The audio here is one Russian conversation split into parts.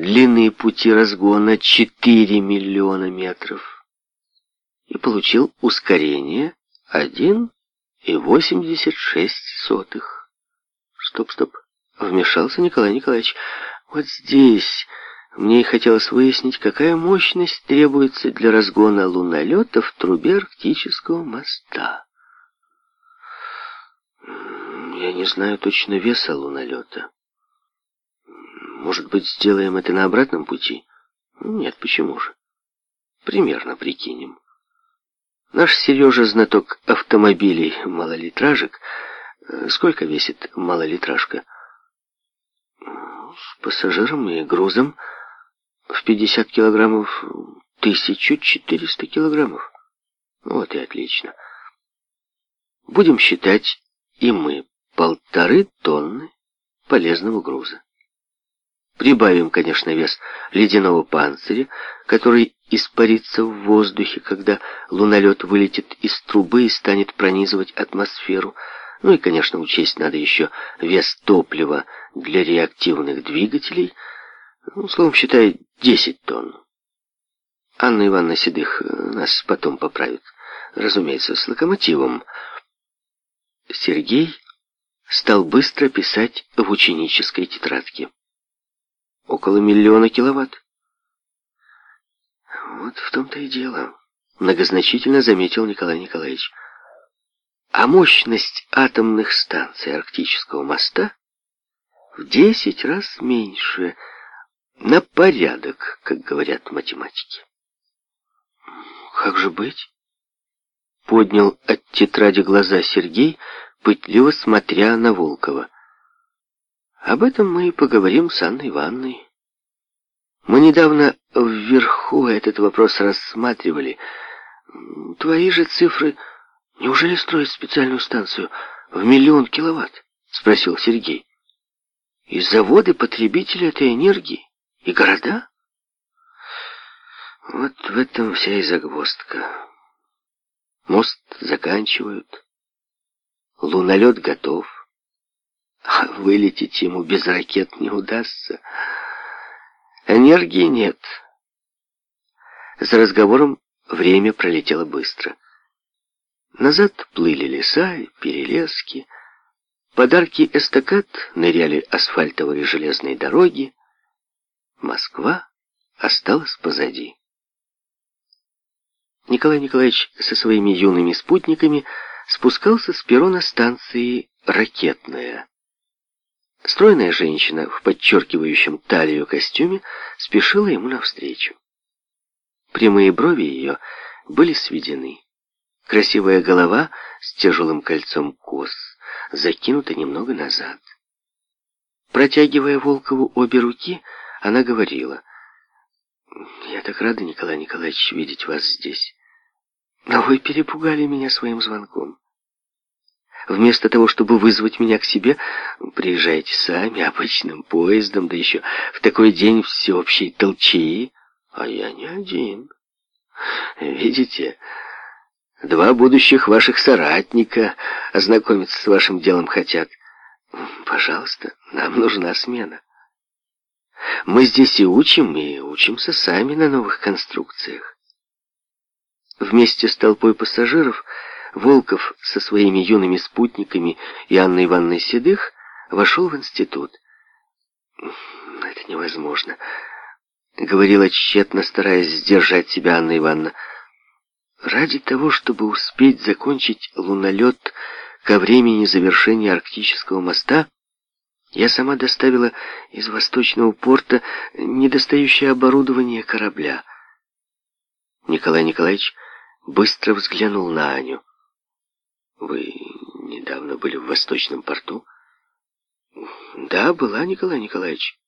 длины пути разгона 4 миллиона метров и получил ускорение 1,86. Стоп, стоп, вмешался Николай Николаевич. Вот здесь мне и хотелось выяснить, какая мощность требуется для разгона лунолета в трубе арктического моста. Я не знаю точно веса лунолета. Может быть, сделаем это на обратном пути? Нет, почему же? Примерно прикинем. Наш Сережа знаток автомобилей малолитражек. Сколько весит малолитражка? С пассажиром и грузом в 50 килограммов 1400 килограммов. Вот и отлично. Будем считать и мы полторы тонны полезного груза. Прибавим, конечно, вес ледяного панциря, который испарится в воздухе, когда лунолет вылетит из трубы и станет пронизывать атмосферу. Ну и, конечно, учесть надо еще вес топлива для реактивных двигателей. Ну, словом, считай, 10 тонн. Анна Ивановна Седых э, нас потом поправит. Разумеется, с локомотивом. Сергей стал быстро писать в ученической тетрадке около миллиона киловатт. Вот в том-то и дело, многозначительно заметил Николай Николаевич. А мощность атомных станций Арктического моста в 10 раз меньше, на порядок, как говорят математики. Как же быть? Поднял от тетради глаза Сергей, пытливо смотря на Волкова. Об этом мы и поговорим с Анной Ивановной. Мы недавно вверху этот вопрос рассматривали. Твои же цифры... Неужели строят специальную станцию в миллион киловатт? Спросил Сергей. И заводы потребители этой энергии? И города? Вот в этом вся и загвоздка. Мост заканчивают. Лунолет готов. Вылететь ему без ракет не удастся. Энергии нет. За разговором время пролетело быстро. Назад плыли леса и перелески. Подарки эстакад ныряли асфальтовые железные дороги. Москва осталась позади. Николай Николаевич со своими юными спутниками спускался с перрона станции «Ракетная». Стройная женщина в подчеркивающем талию костюме спешила ему навстречу. Прямые брови ее были сведены. Красивая голова с тяжелым кольцом кос закинута немного назад. Протягивая Волкову обе руки, она говорила, «Я так рада, Николай Николаевич, видеть вас здесь. Но вы перепугали меня своим звонком. Вместо того, чтобы вызвать меня к себе, приезжайте сами обычным поездом, да еще в такой день всеобщей толчии. А я не один. Видите, два будущих ваших соратника ознакомиться с вашим делом хотят. Пожалуйста, нам нужна смена. Мы здесь и учим, и учимся сами на новых конструкциях. Вместе с толпой пассажиров Волков со своими юными спутниками и Анной Ивановной Седых вошел в институт. «Ну, «Это невозможно», — говорила тщетно, стараясь сдержать себя Анна Ивановна. «Ради того, чтобы успеть закончить лунолет ко времени завершения Арктического моста, я сама доставила из Восточного порта недостающее оборудование корабля». Николай Николаевич быстро взглянул на Аню. Вы недавно были в Восточном порту? Да, была, Николай Николаевич.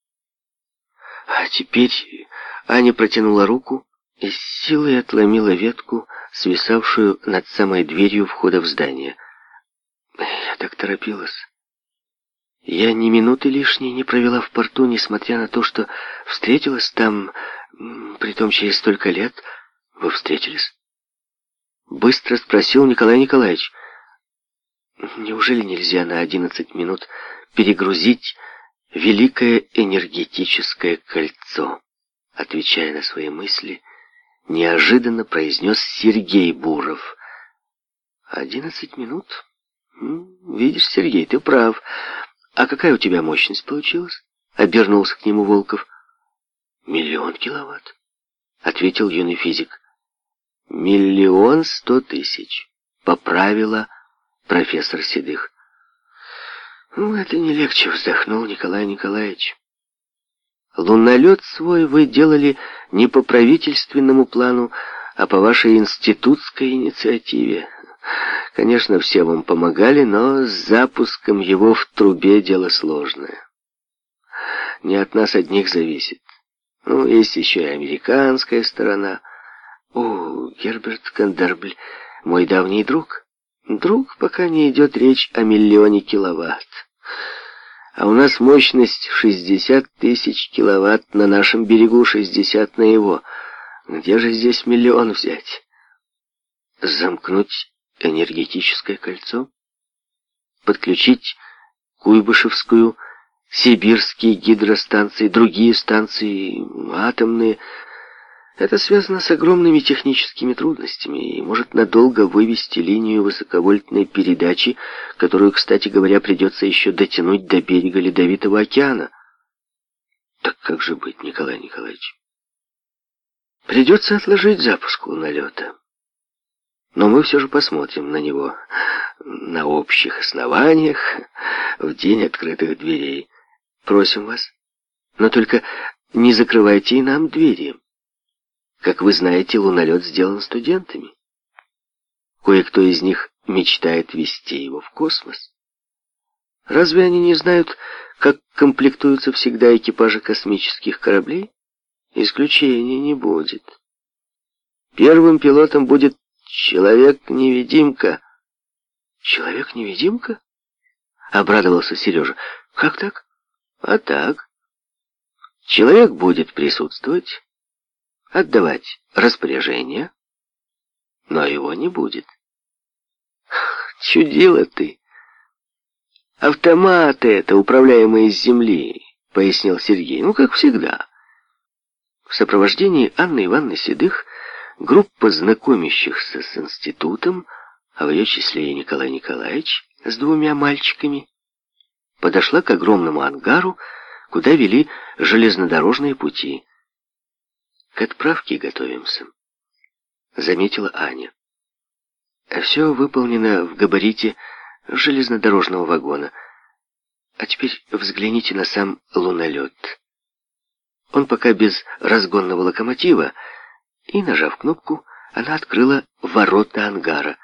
А теперь Аня протянула руку и с силой отломила ветку, свисавшую над самой дверью входа в здание. Я так торопилась. Я ни минуты лишней не провела в порту, несмотря на то, что встретилась там, притом через столько лет. Вы встретились? Быстро спросил Николай Николаевич. Неужели нельзя на 11 минут перегрузить великое энергетическое кольцо? Отвечая на свои мысли, неожиданно произнес Сергей Буров. «Одиннадцать минут? Видишь, Сергей, ты прав. А какая у тебя мощность получилась?» Обернулся к нему Волков. «Миллион киловатт», — ответил юный физик. «Миллион сто тысяч», — поправила Волков профессор Седых. «Ну, это не легче», — вздохнул Николай Николаевич. «Лунолет свой вы делали не по правительственному плану, а по вашей институтской инициативе. Конечно, все вам помогали, но с запуском его в трубе дело сложное. Не от нас одних зависит. Ну, есть еще и американская сторона. О, Герберт Кандарбль, мой давний друг». Вдруг пока не идет речь о миллионе киловатт. А у нас мощность 60 тысяч киловатт, на нашем берегу 60 на его. Где же здесь миллион взять? Замкнуть энергетическое кольцо? Подключить Куйбышевскую, Сибирские гидростанции, другие станции, атомные... Это связано с огромными техническими трудностями и может надолго вывести линию высоковольтной передачи, которую, кстати говоря, придется еще дотянуть до берега Ледовитого океана. Так как же быть, Николай Николаевич? Придется отложить запуск лунолета. Но мы все же посмотрим на него на общих основаниях в день открытых дверей. Просим вас, но только не закрывайте и нам двери. Как вы знаете, луналет сделан студентами. Кое-кто из них мечтает вести его в космос. Разве они не знают, как комплектуются всегда экипажи космических кораблей? Исключения не будет. Первым пилотом будет человек-невидимка. Человек-невидимка? Обрадовался Сережа. Как так? А так. Человек будет присутствовать отдавать распоряжение, но его не будет. Чудила ты. Автоматы это, управляемые с земли, пояснил Сергей. Ну, как всегда. В сопровождении Анны Ивановны Седых группа знакомящихся с институтом, а в ее числе и Николай Николаевич с двумя мальчиками, подошла к огромному ангару, куда вели железнодорожные пути. К отправке готовимся, заметила Аня. А Все выполнено в габарите железнодорожного вагона. А теперь взгляните на сам лунолет. Он пока без разгонного локомотива, и, нажав кнопку, она открыла ворота ангара.